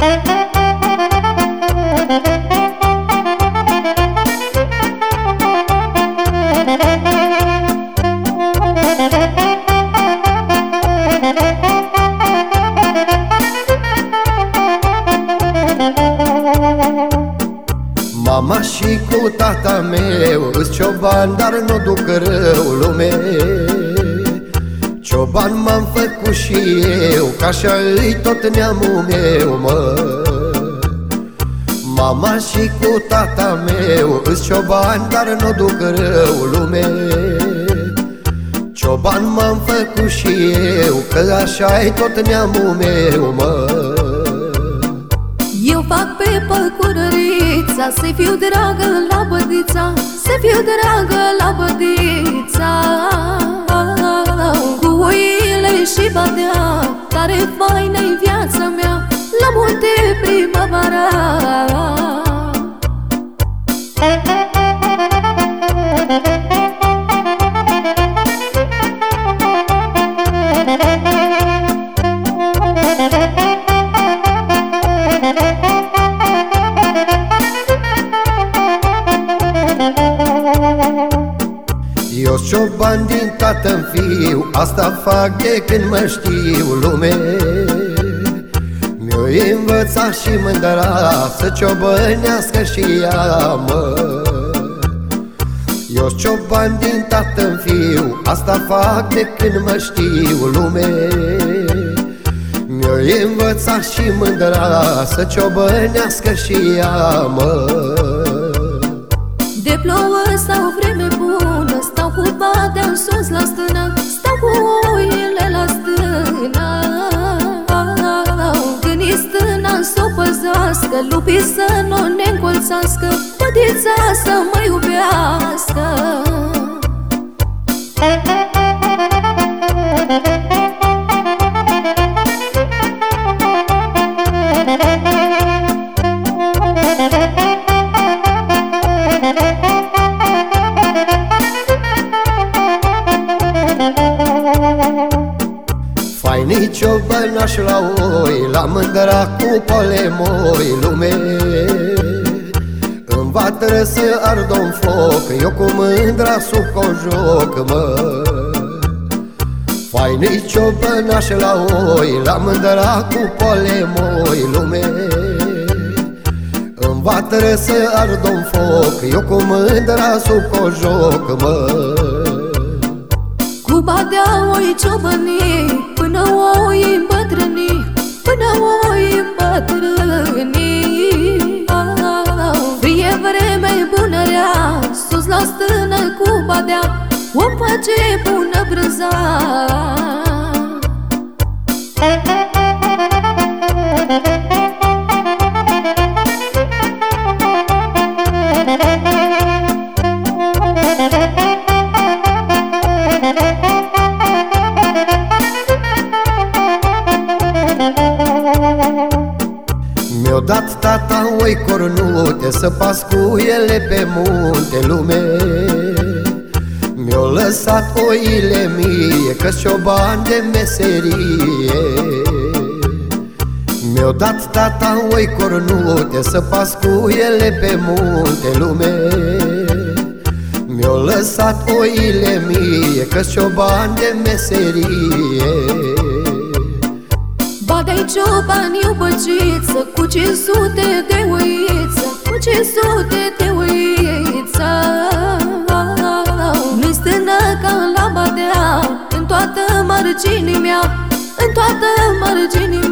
Mama și cu tata meu Îs cioban, dar nu duc rău lume Cioban m-am făcut și eu Ca așa îi tot neamul meu, mă. Mama și cu tata meu Îs cioban, dar nu duc rău lume. Cioban m-am făcut și eu Că așa e tot neamul meu, mă. Eu fac pe păcurărița Să fiu dragă la bădița Să fiu dragă la bădița Eu cioban din tată fiu Asta fac de când mă știu lume Mi-o învățat și mândra Să ciobănească și ea, mă. Eu cioban din tată fiu Asta fac de când mă știu lume. Mi-o învățat și mândra Să ciobănească și ea, mă. De plouă sau vreme bună Stau cu badea păzească Lupii să nu ne încolțească Pătița să mă iubească. Faini ciobănaș la oi La mândra cu polemoi lume. Îmi va să ard un foc Eu cu mândra sub o joc, mă Faini ciobănaș la oi La mândra cu polemoi lume. Îmi va să ard un foc Eu cu mândra sub o joc, mă. Cu badea oi ciobăni Până oi îmbătrâni Până oi îmbătrâni Fie vreme bună rea Sus la stână cu badea O face bună brânza dat tata oi cornute Să pas cu ele pe munte lume. Mi-o lăsat oile mie că cioban de meserie. Mi-o dat tata oi cornute Să pas cu ele pe munte lume. Mi-o lăsat oile mie că cioban de meserie Badai cioban iubăciță Cu 500 de uiță Cu 500 de uiță Nu-i stână ca la badea În toată marginii mea În toată marginii mea